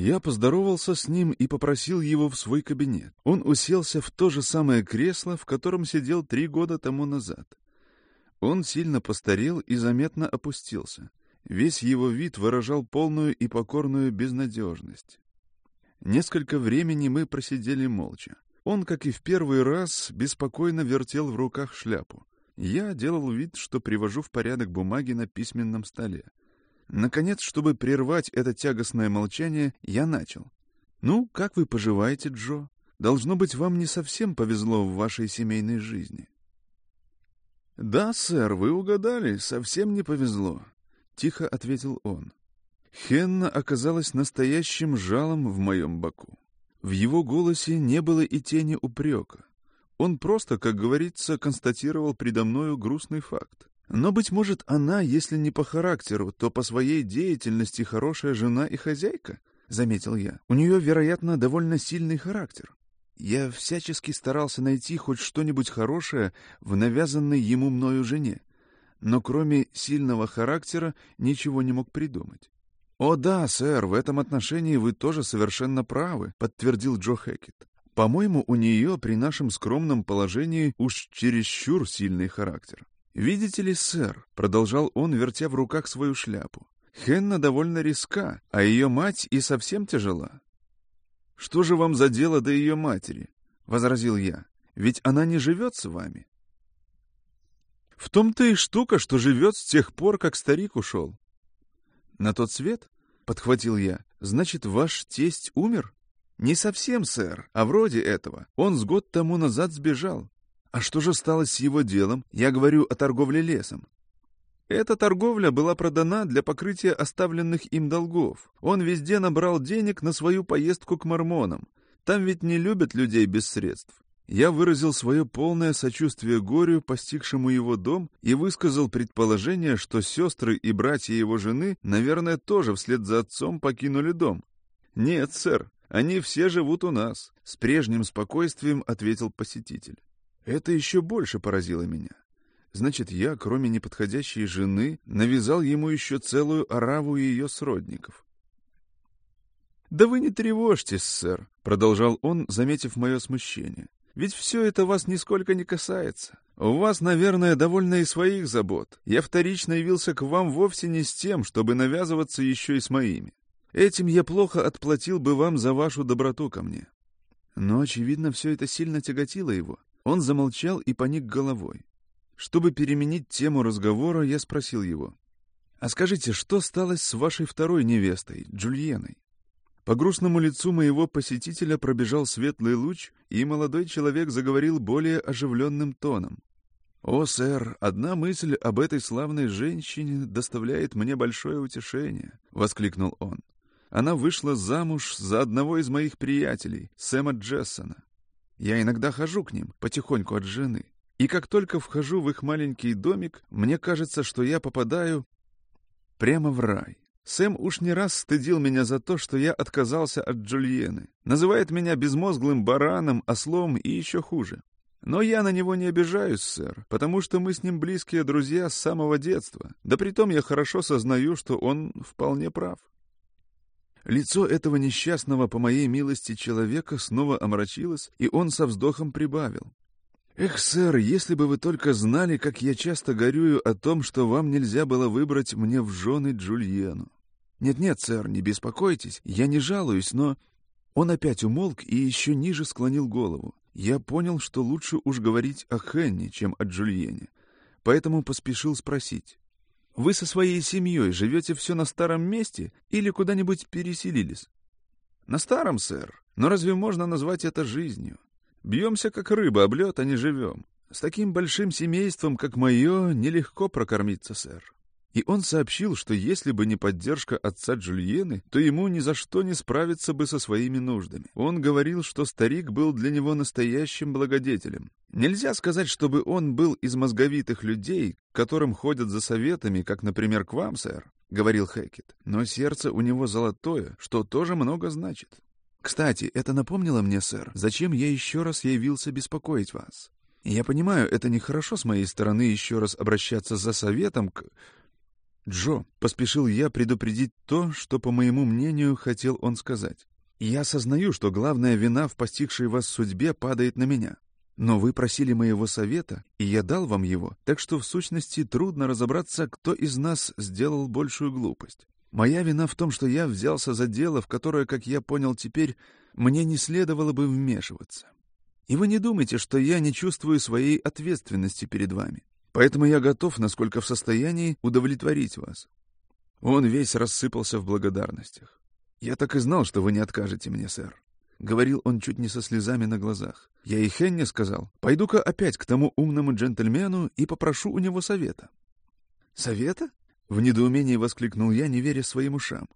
Я поздоровался с ним и попросил его в свой кабинет. Он уселся в то же самое кресло, в котором сидел три года тому назад. Он сильно постарел и заметно опустился. Весь его вид выражал полную и покорную безнадежность. Несколько времени мы просидели молча. Он, как и в первый раз, беспокойно вертел в руках шляпу. Я делал вид, что привожу в порядок бумаги на письменном столе. Наконец, чтобы прервать это тягостное молчание, я начал. «Ну, как вы поживаете, Джо? Должно быть, вам не совсем повезло в вашей семейной жизни». «Да, сэр, вы угадали, совсем не повезло», — тихо ответил он. Хенна оказалась настоящим жалом в моем боку. В его голосе не было и тени упрека. Он просто, как говорится, констатировал предо мною грустный факт. Но, быть может, она, если не по характеру, то по своей деятельности хорошая жена и хозяйка, — заметил я. У нее, вероятно, довольно сильный характер. Я всячески старался найти хоть что-нибудь хорошее в навязанной ему мною жене, но кроме сильного характера ничего не мог придумать. «О да, сэр, в этом отношении вы тоже совершенно правы», — подтвердил Джо Хэкет. «По-моему, у нее при нашем скромном положении уж чересчур сильный характер. Видите ли, сэр», — продолжал он, вертя в руках свою шляпу, «Хенна довольно риска, а ее мать и совсем тяжела. «Что же вам за дело до ее матери?» — возразил я. «Ведь она не живет с вами». «В том-то и штука, что живет с тех пор, как старик ушел». «На тот свет?» — подхватил я. «Значит, ваш тесть умер?» «Не совсем, сэр, а вроде этого. Он с год тому назад сбежал. А что же стало с его делом? Я говорю о торговле лесом. Эта торговля была продана для покрытия оставленных им долгов. Он везде набрал денег на свою поездку к мормонам. Там ведь не любят людей без средств. Я выразил свое полное сочувствие горю, постигшему его дом, и высказал предположение, что сестры и братья его жены, наверное, тоже вслед за отцом покинули дом. «Нет, сэр, они все живут у нас», — с прежним спокойствием ответил посетитель. Это еще больше поразило меня. Значит, я, кроме неподходящей жены, навязал ему еще целую ораву ее сродников. «Да вы не тревожьтесь, сэр», — продолжал он, заметив мое смущение. «Ведь все это вас нисколько не касается. У вас, наверное, довольно и своих забот. Я вторично явился к вам вовсе не с тем, чтобы навязываться еще и с моими. Этим я плохо отплатил бы вам за вашу доброту ко мне». Но, очевидно, все это сильно тяготило его. Он замолчал и поник головой. Чтобы переменить тему разговора, я спросил его. «А скажите, что стало с вашей второй невестой, Джульеной?» По грустному лицу моего посетителя пробежал светлый луч, и молодой человек заговорил более оживленным тоном. «О, сэр, одна мысль об этой славной женщине доставляет мне большое утешение», — воскликнул он. «Она вышла замуж за одного из моих приятелей, Сэма Джессона. Я иногда хожу к ним, потихоньку от жены. И как только вхожу в их маленький домик, мне кажется, что я попадаю прямо в рай. Сэм уж не раз стыдил меня за то, что я отказался от Джульены. Называет меня безмозглым бараном, ослом и еще хуже. Но я на него не обижаюсь, сэр, потому что мы с ним близкие друзья с самого детства. Да притом я хорошо сознаю, что он вполне прав. Лицо этого несчастного по моей милости человека снова омрачилось, и он со вздохом прибавил. «Эх, сэр, если бы вы только знали, как я часто горюю о том, что вам нельзя было выбрать мне в жены Джульену. Нет-нет, сэр, не беспокойтесь, я не жалуюсь, но...» Он опять умолк и еще ниже склонил голову. Я понял, что лучше уж говорить о Хенне, чем о Джульене, поэтому поспешил спросить. «Вы со своей семьей живете все на старом месте или куда-нибудь переселились?» «На старом, сэр. Но разве можно назвать это жизнью? Бьемся, как рыба, об лед, а не живем. С таким большим семейством, как мое, нелегко прокормиться, сэр. И он сообщил, что если бы не поддержка отца Джульены, то ему ни за что не справиться бы со своими нуждами. Он говорил, что старик был для него настоящим благодетелем. Нельзя сказать, чтобы он был из мозговитых людей, которым ходят за советами, как, например, к вам, сэр, — говорил Хэкет. Но сердце у него золотое, что тоже много значит. Кстати, это напомнило мне, сэр, зачем я еще раз явился беспокоить вас. Я понимаю, это нехорошо с моей стороны еще раз обращаться за советом к... «Джо», — поспешил я предупредить то, что, по моему мнению, хотел он сказать. «Я осознаю, что главная вина в постигшей вас судьбе падает на меня. Но вы просили моего совета, и я дал вам его, так что в сущности трудно разобраться, кто из нас сделал большую глупость. Моя вина в том, что я взялся за дело, в которое, как я понял теперь, мне не следовало бы вмешиваться. И вы не думайте, что я не чувствую своей ответственности перед вами. Поэтому я готов, насколько в состоянии, удовлетворить вас». Он весь рассыпался в благодарностях. «Я так и знал, что вы не откажете мне, сэр». Говорил он чуть не со слезами на глазах. Я и Хенне сказал, пойду-ка опять к тому умному джентльмену и попрошу у него совета. «Совета?» — в недоумении воскликнул я, не веря своим ушам.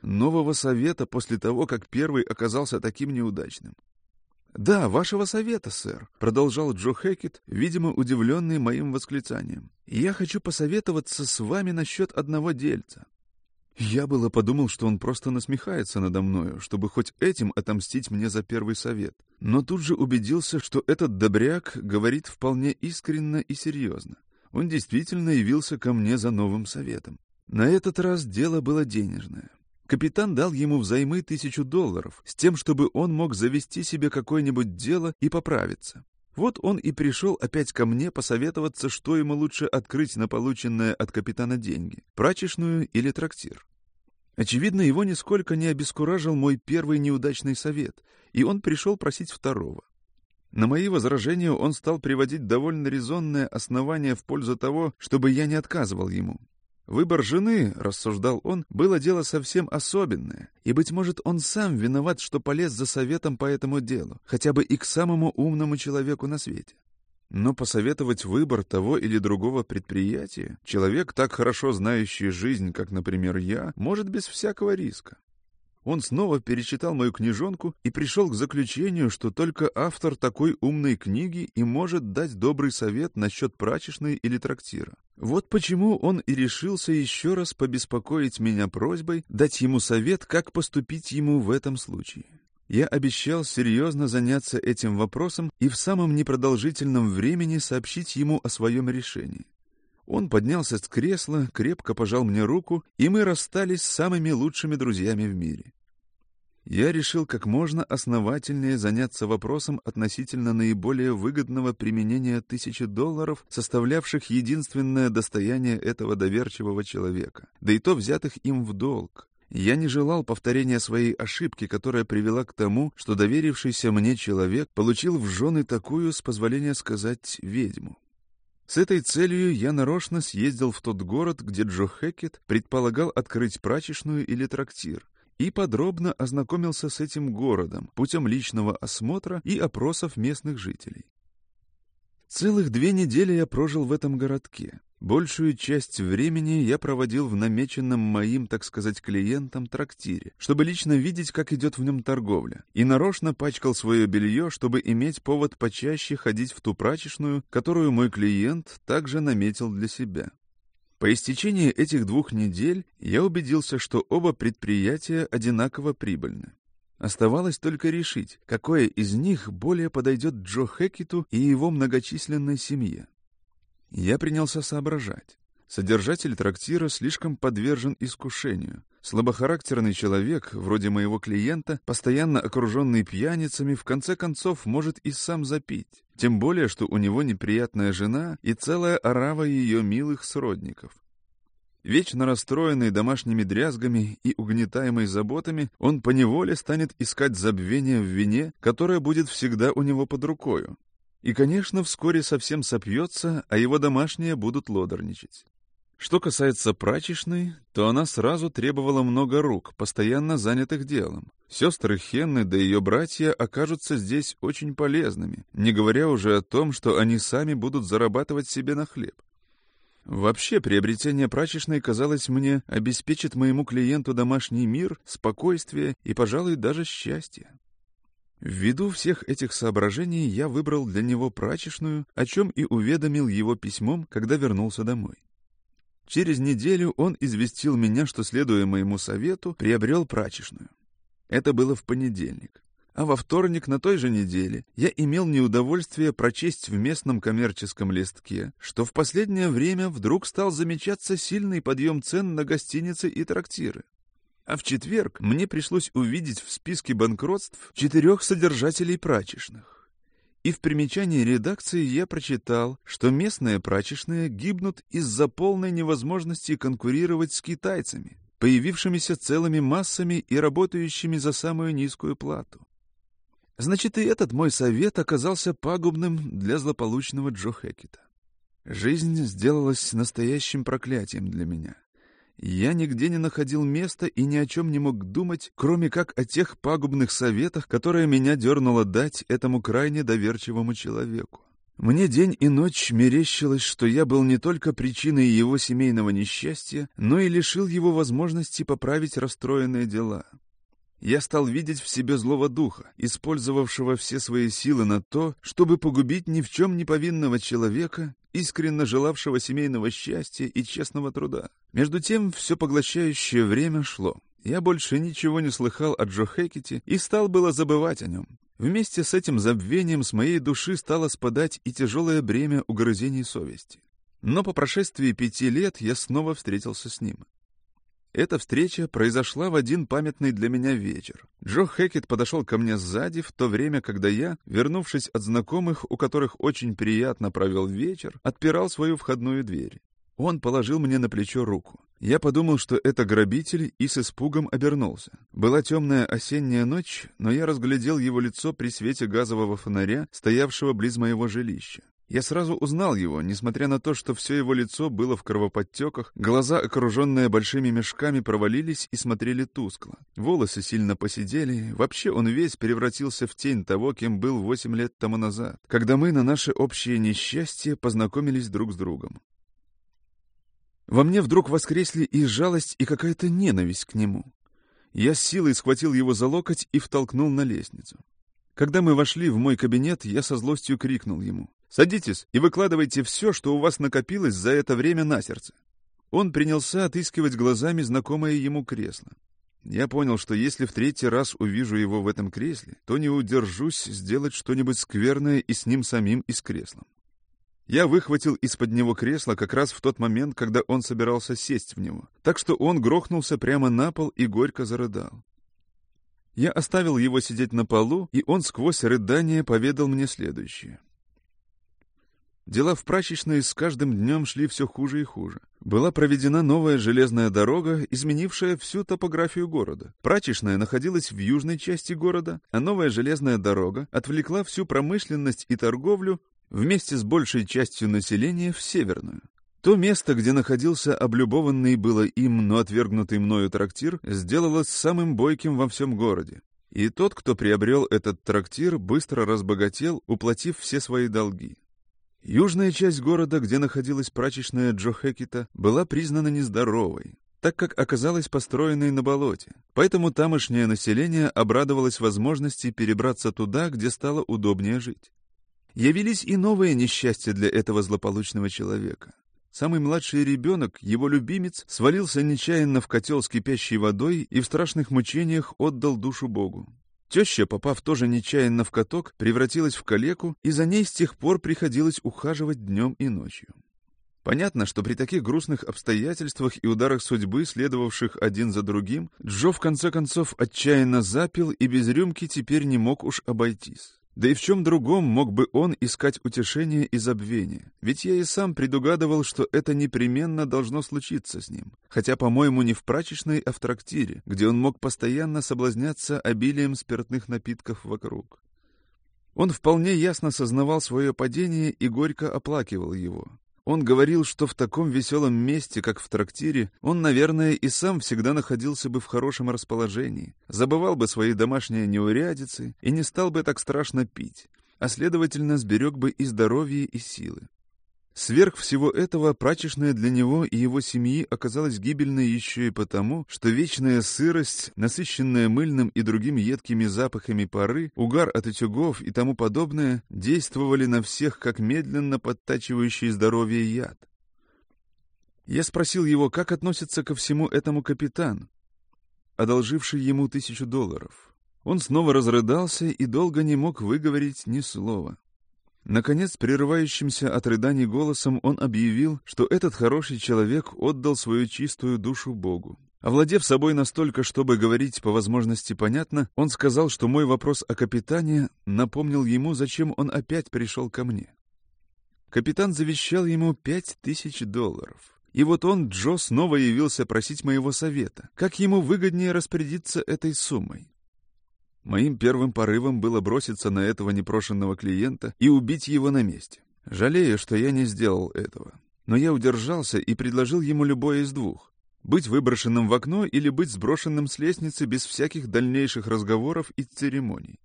«Нового совета после того, как первый оказался таким неудачным. «Да, вашего совета, сэр», — продолжал Джо Хекет, видимо, удивленный моим восклицанием. «Я хочу посоветоваться с вами насчет одного дельца». Я было подумал, что он просто насмехается надо мною, чтобы хоть этим отомстить мне за первый совет. Но тут же убедился, что этот добряк говорит вполне искренно и серьезно. Он действительно явился ко мне за новым советом. На этот раз дело было денежное. Капитан дал ему взаймы тысячу долларов, с тем, чтобы он мог завести себе какое-нибудь дело и поправиться. Вот он и пришел опять ко мне посоветоваться, что ему лучше открыть на полученные от капитана деньги – прачечную или трактир. Очевидно, его нисколько не обескуражил мой первый неудачный совет, и он пришел просить второго. На мои возражения он стал приводить довольно резонное основание в пользу того, чтобы я не отказывал ему. Выбор жены, рассуждал он, было дело совсем особенное, и, быть может, он сам виноват, что полез за советом по этому делу, хотя бы и к самому умному человеку на свете. Но посоветовать выбор того или другого предприятия человек, так хорошо знающий жизнь, как, например, я, может без всякого риска. Он снова перечитал мою книжонку и пришел к заключению, что только автор такой умной книги и может дать добрый совет насчет прачечной или трактира. Вот почему он и решился еще раз побеспокоить меня просьбой дать ему совет, как поступить ему в этом случае. Я обещал серьезно заняться этим вопросом и в самом непродолжительном времени сообщить ему о своем решении. Он поднялся с кресла, крепко пожал мне руку, и мы расстались с самыми лучшими друзьями в мире. Я решил как можно основательнее заняться вопросом относительно наиболее выгодного применения тысячи долларов, составлявших единственное достояние этого доверчивого человека, да и то взятых им в долг. Я не желал повторения своей ошибки, которая привела к тому, что доверившийся мне человек получил в жены такую, с позволения сказать, ведьму. С этой целью я нарочно съездил в тот город, где Джо Хекет предполагал открыть прачечную или трактир, и подробно ознакомился с этим городом путем личного осмотра и опросов местных жителей. Целых две недели я прожил в этом городке. Большую часть времени я проводил в намеченном моим, так сказать, клиентам трактире, чтобы лично видеть, как идет в нем торговля, и нарочно пачкал свое белье, чтобы иметь повод почаще ходить в ту прачечную, которую мой клиент также наметил для себя. По истечении этих двух недель я убедился, что оба предприятия одинаково прибыльны. Оставалось только решить, какое из них более подойдет Джо Хекету и его многочисленной семье. Я принялся соображать. Содержатель трактира слишком подвержен искушению. Слабохарактерный человек, вроде моего клиента, постоянно окруженный пьяницами, в конце концов может и сам запить. Тем более, что у него неприятная жена и целая орава ее милых сродников. Вечно расстроенный домашними дрязгами и угнетаемый заботами, он поневоле станет искать забвение в вине, которое будет всегда у него под рукою. И, конечно, вскоре совсем сопьется, а его домашние будут лодорничать. Что касается прачечной, то она сразу требовала много рук, постоянно занятых делом. Сестры Хенны да ее братья окажутся здесь очень полезными, не говоря уже о том, что они сами будут зарабатывать себе на хлеб. Вообще, приобретение прачечной, казалось мне, обеспечит моему клиенту домашний мир, спокойствие и, пожалуй, даже счастье. Ввиду всех этих соображений я выбрал для него прачечную, о чем и уведомил его письмом, когда вернулся домой. Через неделю он известил меня, что, следуя моему совету, приобрел прачечную. Это было в понедельник. а во вторник на той же неделе я имел неудовольствие прочесть в местном коммерческом листке, что в последнее время вдруг стал замечаться сильный подъем цен на гостиницы и трактиры. А в четверг мне пришлось увидеть в списке банкротств четырех содержателей прачечных. И в примечании редакции я прочитал, что местные прачечные гибнут из-за полной невозможности конкурировать с китайцами, появившимися целыми массами и работающими за самую низкую плату. Значит, и этот мой совет оказался пагубным для злополучного Джо Хекета. Жизнь сделалась настоящим проклятием для меня. Я нигде не находил места и ни о чем не мог думать, кроме как о тех пагубных советах, которые меня дернуло дать этому крайне доверчивому человеку. Мне день и ночь мерещилось, что я был не только причиной его семейного несчастья, но и лишил его возможности поправить расстроенные дела. Я стал видеть в себе злого духа, использовавшего все свои силы на то, чтобы погубить ни в чем не повинного человека искренне желавшего семейного счастья и честного труда. Между тем, все поглощающее время шло. Я больше ничего не слыхал о Джо Хекете и стал было забывать о нем. Вместе с этим забвением с моей души стало спадать и тяжелое бремя угрызений совести. Но по прошествии пяти лет я снова встретился с ним. Эта встреча произошла в один памятный для меня вечер. Джо Хекет подошел ко мне сзади в то время, когда я, вернувшись от знакомых, у которых очень приятно провел вечер, отпирал свою входную дверь. Он положил мне на плечо руку. Я подумал, что это грабитель, и с испугом обернулся. Была темная осенняя ночь, но я разглядел его лицо при свете газового фонаря, стоявшего близ моего жилища. Я сразу узнал его, несмотря на то, что все его лицо было в кровоподтеках, глаза, окруженные большими мешками, провалились и смотрели тускло. Волосы сильно посидели, вообще он весь превратился в тень того, кем был восемь лет тому назад, когда мы на наше общее несчастье познакомились друг с другом. Во мне вдруг воскресли и жалость, и какая-то ненависть к нему. Я с силой схватил его за локоть и втолкнул на лестницу. Когда мы вошли в мой кабинет, я со злостью крикнул ему. «Садитесь и выкладывайте все, что у вас накопилось за это время на сердце». Он принялся отыскивать глазами знакомое ему кресло. Я понял, что если в третий раз увижу его в этом кресле, то не удержусь сделать что-нибудь скверное и с ним самим, и с креслом. Я выхватил из-под него кресло как раз в тот момент, когда он собирался сесть в него, так что он грохнулся прямо на пол и горько зарыдал. Я оставил его сидеть на полу, и он сквозь рыдание поведал мне следующее. Дела в прачечной с каждым днем шли все хуже и хуже. Была проведена новая железная дорога, изменившая всю топографию города. Прачечная находилась в южной части города, а новая железная дорога отвлекла всю промышленность и торговлю вместе с большей частью населения в северную. То место, где находился облюбованный было им, но отвергнутый мною трактир, сделалось самым бойким во всем городе. И тот, кто приобрел этот трактир, быстро разбогател, уплатив все свои долги. Южная часть города, где находилась прачечная Джо Хекета, была признана нездоровой, так как оказалась построенной на болоте. Поэтому тамошнее население обрадовалось возможности перебраться туда, где стало удобнее жить. Явились и новые несчастья для этого злополучного человека. Самый младший ребенок, его любимец, свалился нечаянно в котел с кипящей водой и в страшных мучениях отдал душу Богу. Теща, попав тоже нечаянно в каток, превратилась в калеку, и за ней с тех пор приходилось ухаживать днем и ночью. Понятно, что при таких грустных обстоятельствах и ударах судьбы, следовавших один за другим, Джо в конце концов отчаянно запил и без рюмки теперь не мог уж обойтись. Да и в чем другом мог бы он искать утешение и забвение? Ведь я и сам предугадывал, что это непременно должно случиться с ним. Хотя, по-моему, не в прачечной, а в трактире, где он мог постоянно соблазняться обилием спиртных напитков вокруг. Он вполне ясно сознавал свое падение и горько оплакивал его. Он говорил, что в таком веселом месте, как в трактире, он, наверное, и сам всегда находился бы в хорошем расположении, забывал бы свои домашние неурядицы и не стал бы так страшно пить, а, следовательно, сберег бы и здоровье, и силы. Сверх всего этого, прачечная для него и его семьи оказалась гибельной еще и потому, что вечная сырость, насыщенная мыльным и другими едкими запахами пары, угар от утюгов и тому подобное, действовали на всех как медленно подтачивающий здоровье яд. Я спросил его, как относится ко всему этому капитан, одолживший ему тысячу долларов. Он снова разрыдался и долго не мог выговорить ни слова. Наконец, прерывающимся от рыданий голосом, он объявил, что этот хороший человек отдал свою чистую душу Богу. Овладев собой настолько, чтобы говорить по возможности понятно, он сказал, что мой вопрос о капитане напомнил ему, зачем он опять пришел ко мне. Капитан завещал ему пять тысяч долларов. И вот он, Джо, снова явился просить моего совета. Как ему выгоднее распорядиться этой суммой? Моим первым порывом было броситься на этого непрошенного клиента и убить его на месте. Жалею, что я не сделал этого. Но я удержался и предложил ему любое из двух. Быть выброшенным в окно или быть сброшенным с лестницы без всяких дальнейших разговоров и церемоний.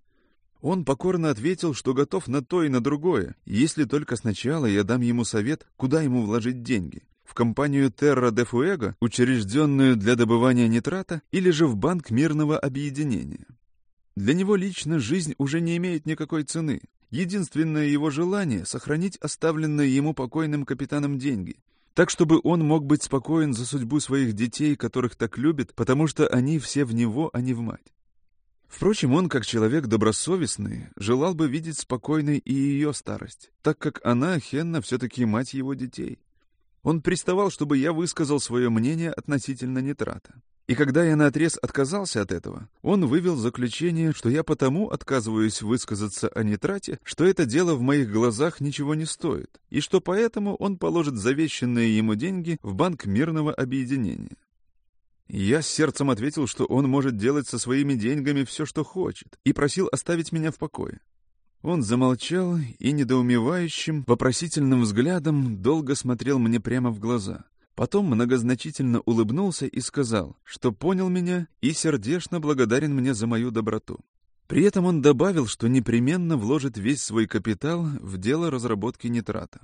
Он покорно ответил, что готов на то и на другое, если только сначала я дам ему совет, куда ему вложить деньги. В компанию Terra de Fuego, учрежденную для добывания нитрата, или же в Банк Мирного Объединения. Для него лично жизнь уже не имеет никакой цены. Единственное его желание — сохранить оставленные ему покойным капитаном деньги, так чтобы он мог быть спокоен за судьбу своих детей, которых так любит, потому что они все в него, а не в мать. Впрочем, он, как человек добросовестный, желал бы видеть спокойной и ее старость, так как она, Хенна, все-таки мать его детей. Он приставал, чтобы я высказал свое мнение относительно нитрата. И когда я наотрез отказался от этого, он вывел заключение, что я потому отказываюсь высказаться о нитрате, что это дело в моих глазах ничего не стоит, и что поэтому он положит завещанные ему деньги в банк мирного объединения. Я с сердцем ответил, что он может делать со своими деньгами все, что хочет, и просил оставить меня в покое. Он замолчал и недоумевающим, вопросительным взглядом долго смотрел мне прямо в глаза. Потом многозначительно улыбнулся и сказал, что понял меня и сердечно благодарен мне за мою доброту. При этом он добавил, что непременно вложит весь свой капитал в дело разработки нитрата.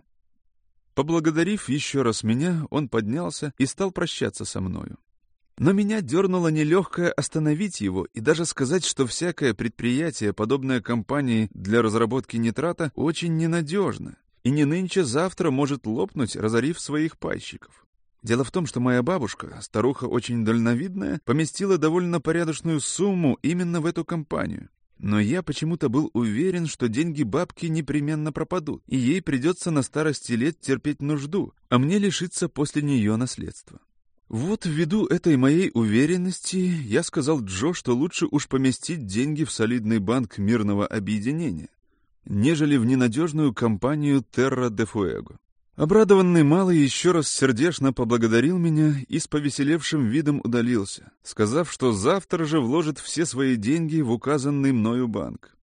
Поблагодарив еще раз меня, он поднялся и стал прощаться со мною. Но меня дернуло нелегкое остановить его и даже сказать, что всякое предприятие, подобное компании для разработки нитрата, очень ненадежно и не нынче-завтра может лопнуть, разорив своих пайщиков. Дело в том, что моя бабушка, старуха очень дальновидная, поместила довольно порядочную сумму именно в эту компанию. Но я почему-то был уверен, что деньги бабки непременно пропадут, и ей придется на старости лет терпеть нужду, а мне лишиться после нее наследства. Вот ввиду этой моей уверенности я сказал Джо, что лучше уж поместить деньги в солидный банк мирного объединения, нежели в ненадежную компанию Terra de Fuego. Обрадованный малый еще раз сердечно поблагодарил меня и с повеселевшим видом удалился, сказав, что завтра же вложит все свои деньги в указанный мною банк.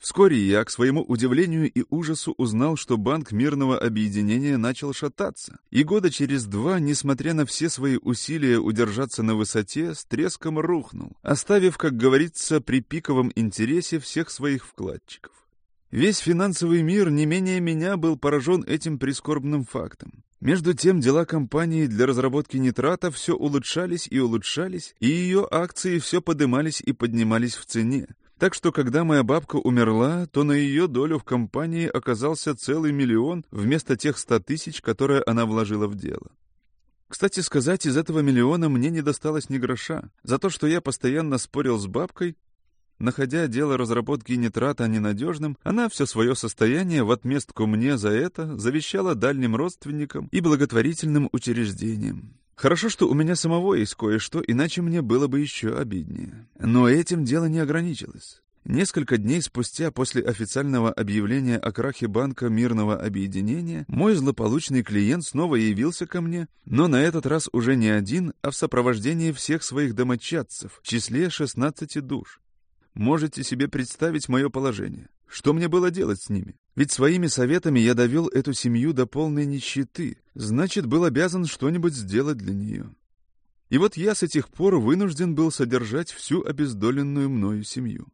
Вскоре я, к своему удивлению и ужасу, узнал, что банк мирного объединения начал шататься, и года через два, несмотря на все свои усилия удержаться на высоте, с треском рухнул, оставив, как говорится, при пиковом интересе всех своих вкладчиков. Весь финансовый мир не менее меня был поражен этим прискорбным фактом. Между тем дела компании для разработки нитрата все улучшались и улучшались, и ее акции все подымались и поднимались в цене. Так что, когда моя бабка умерла, то на ее долю в компании оказался целый миллион вместо тех ста тысяч, которые она вложила в дело. Кстати сказать, из этого миллиона мне не досталось ни гроша. За то, что я постоянно спорил с бабкой, Находя дело разработки нитрата ненадежным, она все свое состояние в отместку мне за это завещала дальним родственникам и благотворительным учреждениям. Хорошо, что у меня самого есть кое-что, иначе мне было бы еще обиднее. Но этим дело не ограничилось. Несколько дней спустя после официального объявления о крахе банка мирного объединения мой злополучный клиент снова явился ко мне, но на этот раз уже не один, а в сопровождении всех своих домочадцев, в числе 16 душ. Можете себе представить мое положение. Что мне было делать с ними? Ведь своими советами я довел эту семью до полной нищеты, значит, был обязан что-нибудь сделать для нее. И вот я с этих пор вынужден был содержать всю обездоленную мною семью.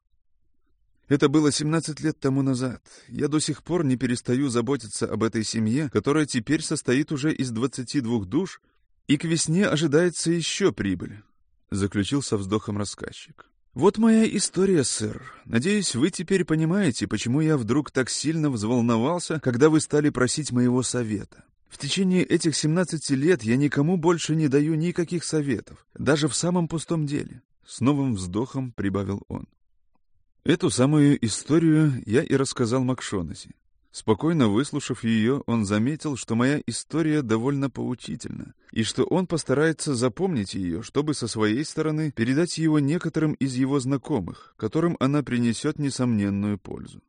Это было 17 лет тому назад. Я до сих пор не перестаю заботиться об этой семье, которая теперь состоит уже из 22 душ, и к весне ожидается еще прибыль, — заключил со вздохом рассказчик. Вот моя история, сэр. Надеюсь, вы теперь понимаете, почему я вдруг так сильно взволновался, когда вы стали просить моего совета. В течение этих 17 лет я никому больше не даю никаких советов, даже в самом пустом деле. С новым вздохом прибавил он. Эту самую историю я и рассказал Макшонаси. Спокойно выслушав ее, он заметил, что моя история довольно поучительна, и что он постарается запомнить ее, чтобы со своей стороны передать его некоторым из его знакомых, которым она принесет несомненную пользу.